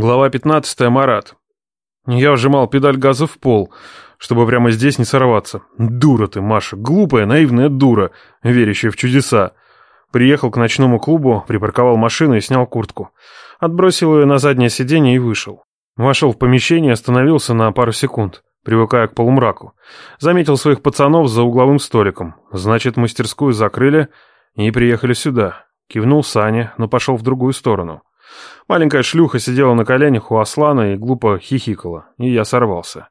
Глава 15. Марат. Я вжимал педаль газа в пол, чтобы прямо здесь не сорваться. Дура ты, Маша, глупая, наивная дура, верящая в чудеса. Приехал к ночному клубу, припарковал машину и снял куртку. Отбросил ее на заднее сиденье и вышел. Вошел в помещение остановился на пару секунд, привыкая к полумраку. Заметил своих пацанов за угловым столиком. Значит, мастерскую закрыли и приехали сюда. Кивнул Сане, но пошел в другую сторону. Маленькая шлюха сидела на коленях у Аслана и глупо хихикала, и я сорвался.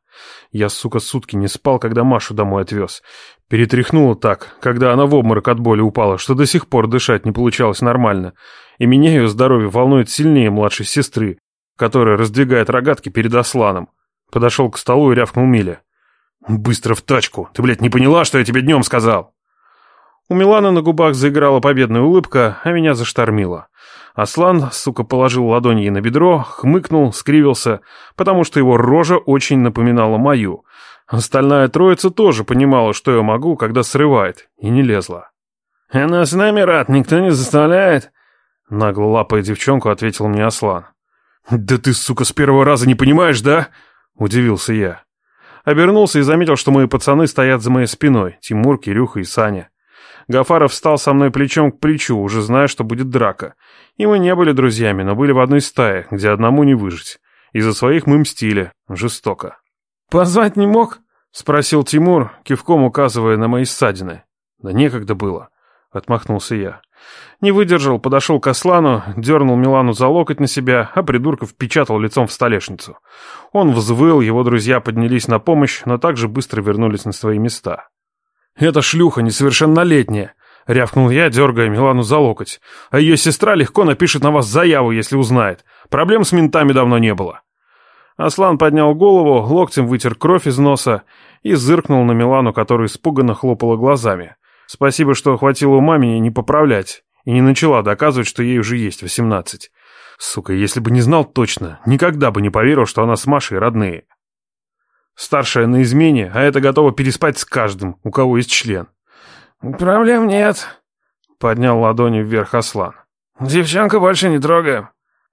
Я, сука, сутки не спал, когда Машу домой отвез. Перетряхнула так, когда она в обморок от боли упала, что до сих пор дышать не получалось нормально. И меня ее здоровье волнует сильнее младшей сестры, которая раздвигает рогатки перед Асланом. Подошел к столу и рявкнул Миля. «Быстро в тачку! Ты, блядь, не поняла, что я тебе днем сказал?» У Миланы на губах заиграла победная улыбка, а меня заштормило. Аслан, сука, положил ладонь ей на бедро, хмыкнул, скривился, потому что его рожа очень напоминала мою. Остальная троица тоже понимала, что я могу, когда срывает, и не лезла. «Она с нами, рад, никто не заставляет?» Нагло лапая девчонку, ответил мне Аслан. «Да ты, сука, с первого раза не понимаешь, да?» Удивился я. Обернулся и заметил, что мои пацаны стоят за моей спиной. Тимур, Кирюха и Саня. Гафаров встал со мной плечом к плечу, уже зная, что будет драка. И мы не были друзьями, но были в одной стае, где одному не выжить. Из-за своих мы мстили. Жестоко. «Позвать не мог?» — спросил Тимур, кивком указывая на мои ссадины. «Да некогда было», — отмахнулся я. Не выдержал, подошел к Аслану, дернул Милану за локоть на себя, а придурка впечатал лицом в столешницу. Он взвыл, его друзья поднялись на помощь, но также быстро вернулись на свои места. «Это шлюха несовершеннолетняя», — рявкнул я, дергая Милану за локоть. «А ее сестра легко напишет на вас заяву, если узнает. Проблем с ментами давно не было». Аслан поднял голову, локтем вытер кровь из носа и зыркнул на Милану, которая испуганно хлопала глазами. Спасибо, что хватило ума меня не поправлять и не начала доказывать, что ей уже есть восемнадцать. Сука, если бы не знал точно, никогда бы не поверил, что она с Машей родные. Старшая на измене, а это готова переспать с каждым, у кого есть член. «Проблем нет», — поднял ладони вверх Аслан. «Девчонка больше не трогаем».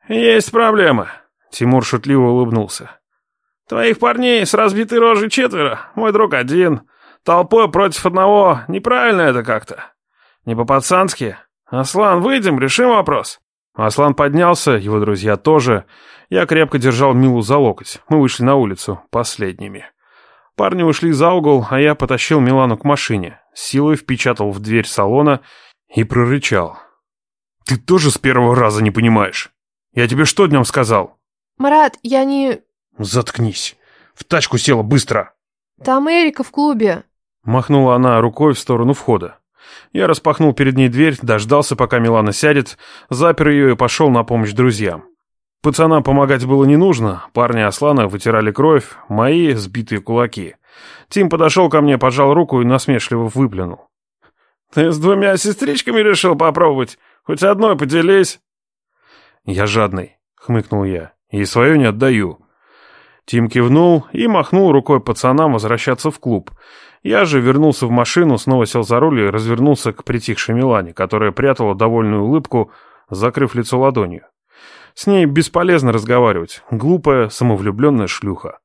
«Есть проблемы», — Тимур шутливо улыбнулся. «Твоих парней с разбитой рожей четверо, мой друг один. Толпой против одного, неправильно это как-то. Не по-пацански. Аслан, выйдем, решим вопрос». Аслан поднялся, его друзья тоже. Я крепко держал Милу за локоть. Мы вышли на улицу, последними. Парни ушли за угол, а я потащил Милану к машине, силой впечатал в дверь салона и прорычал. «Ты тоже с первого раза не понимаешь? Я тебе что днем сказал?» «Марат, я не...» «Заткнись. В тачку села быстро». «Там Эрика в клубе». Махнула она рукой в сторону входа. Я распахнул перед ней дверь, дождался, пока Милана сядет, запер ее и пошел на помощь друзьям. Пацанам помогать было не нужно, парни Аслана вытирали кровь, мои сбитые кулаки. Тим подошел ко мне, пожал руку и насмешливо выплюнул. «Ты с двумя сестричками решил попробовать? Хоть одной поделись». «Я жадный», — хмыкнул я, — «и свое не отдаю». Тим кивнул и махнул рукой пацанам возвращаться в клуб. Я же вернулся в машину, снова сел за руль и развернулся к притихшей Милане, которая прятала довольную улыбку, закрыв лицо ладонью. С ней бесполезно разговаривать, глупая, самовлюбленная шлюха.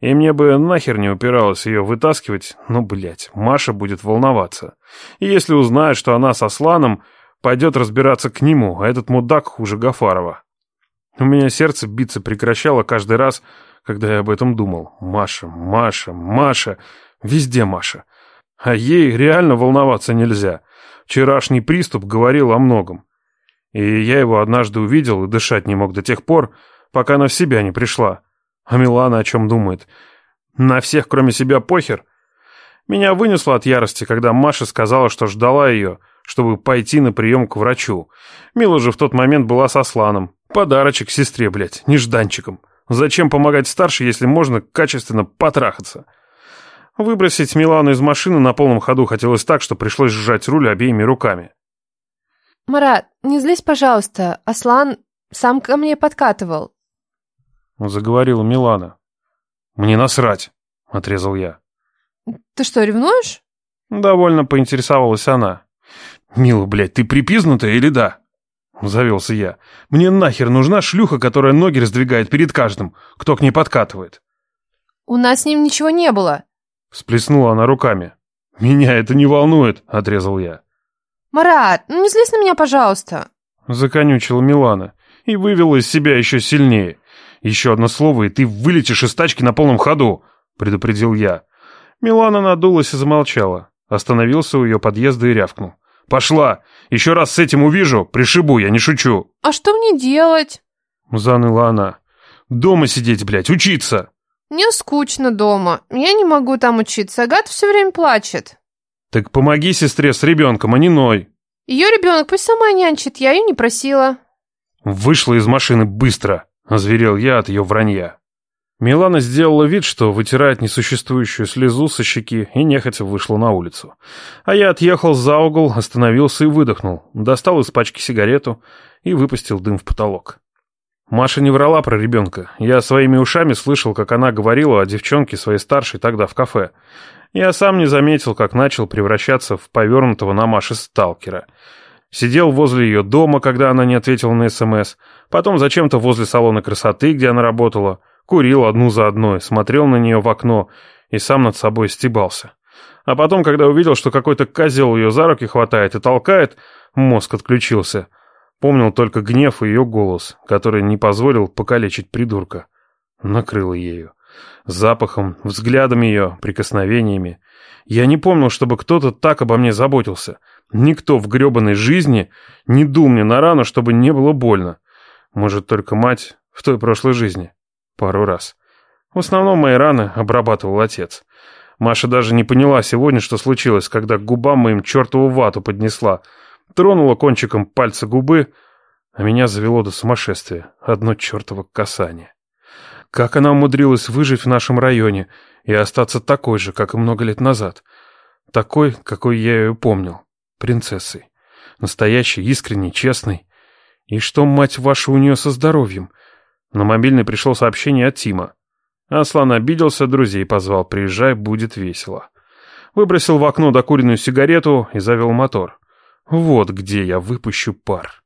И мне бы нахер не упиралось ее вытаскивать, но, блядь, Маша будет волноваться. И если узнает, что она со Сланом, пойдет разбираться к нему, а этот мудак хуже Гафарова. У меня сердце биться прекращало каждый раз, когда я об этом думал. Маша, Маша, Маша, везде Маша. А ей реально волноваться нельзя. Вчерашний приступ говорил о многом. И я его однажды увидел и дышать не мог до тех пор, пока она в себя не пришла. А Милана о чем думает? На всех, кроме себя, похер? Меня вынесло от ярости, когда Маша сказала, что ждала ее, чтобы пойти на прием к врачу. Мила же в тот момент была со Сланом. Подарочек сестре, блядь, нежданчиком. Зачем помогать старшей, если можно качественно потрахаться? Выбросить Милану из машины на полном ходу хотелось так, что пришлось сжать руль обеими руками. «Марат, не злись, пожалуйста. Аслан сам ко мне подкатывал». Заговорила Милана. «Мне насрать», — отрезал я. «Ты что, ревнуешь?» Довольно поинтересовалась она. «Мила, блядь, ты припизнутая или да?» Завелся я. «Мне нахер нужна шлюха, которая ноги раздвигает перед каждым, кто к ней подкатывает?» «У нас с ним ничего не было». Всплеснула она руками. «Меня это не волнует», — отрезал я. «Марат, ну не злись на меня, пожалуйста». Законючила Милана и вывела из себя еще сильнее. «Еще одно слово, и ты вылетишь из тачки на полном ходу», — предупредил я. Милана надулась и замолчала. Остановился у ее подъезда и рявкнул. «Пошла! Еще раз с этим увижу, пришибу, я не шучу!» «А что мне делать?» Заныла она. «Дома сидеть, блядь, учиться!» «Мне скучно дома. Я не могу там учиться. Агата все время плачет». «Так помоги сестре с ребенком, а не ной!» «Ее ребенок пусть сама нянчит, я ее не просила». «Вышла из машины быстро!» — озверел я от ее вранья. Милана сделала вид, что вытирает несуществующую слезу со щеки и нехотя вышла на улицу. А я отъехал за угол, остановился и выдохнул, достал из пачки сигарету и выпустил дым в потолок. Маша не врала про ребенка. Я своими ушами слышал, как она говорила о девчонке своей старшей тогда в кафе. Я сам не заметил, как начал превращаться в повернутого на Маше сталкера. Сидел возле ее дома, когда она не ответила на СМС, потом зачем-то возле салона красоты, где она работала — Курил одну за одной, смотрел на нее в окно и сам над собой стебался. А потом, когда увидел, что какой-то козел ее за руки хватает и толкает, мозг отключился. Помнил только гнев и ее голос, который не позволил покалечить придурка. Накрыл ею. Запахом, взглядом ее, прикосновениями. Я не помнил, чтобы кто-то так обо мне заботился. Никто в гребаной жизни не дул мне на рану, чтобы не было больно. Может, только мать в той прошлой жизни. Пару раз. В основном мои раны обрабатывал отец. Маша даже не поняла сегодня, что случилось, когда к губам моим чертову вату поднесла. Тронула кончиком пальца губы, а меня завело до сумасшествия. Одно чертово касание. Как она умудрилась выжить в нашем районе и остаться такой же, как и много лет назад. Такой, какой я ее помнил. Принцессой. Настоящей, искренней, честной. И что, мать ваша, у нее со здоровьем? На мобильный пришло сообщение от Тима. Аслан обиделся, друзей позвал, приезжай, будет весело. Выбросил в окно докуренную сигарету и завел мотор. Вот где я выпущу пар.